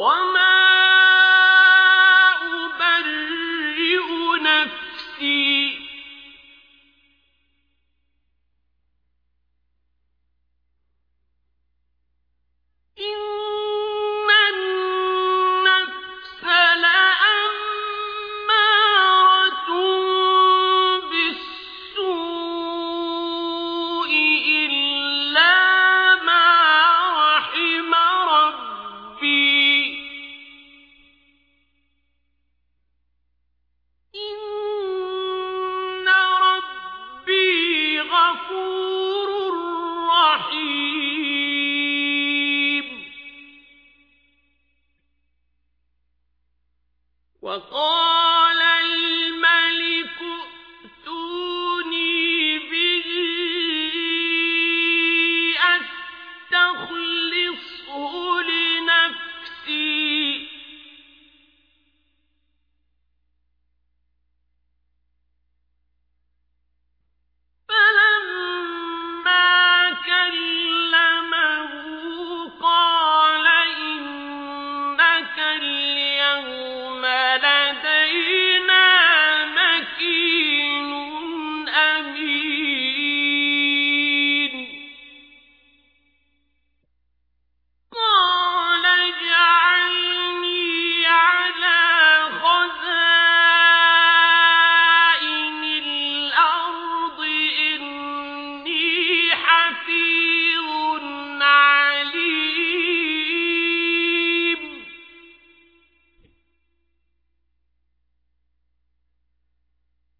وما وقال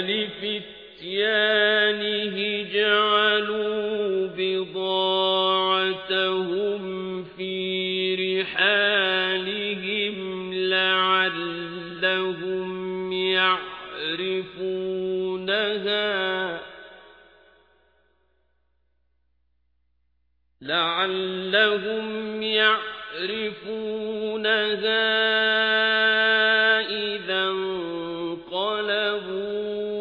لفتيانه جعلوا بضاعتهم في رحالهم لعلهم يعرفونها لعلهم يعرفونها إذا انقلبوا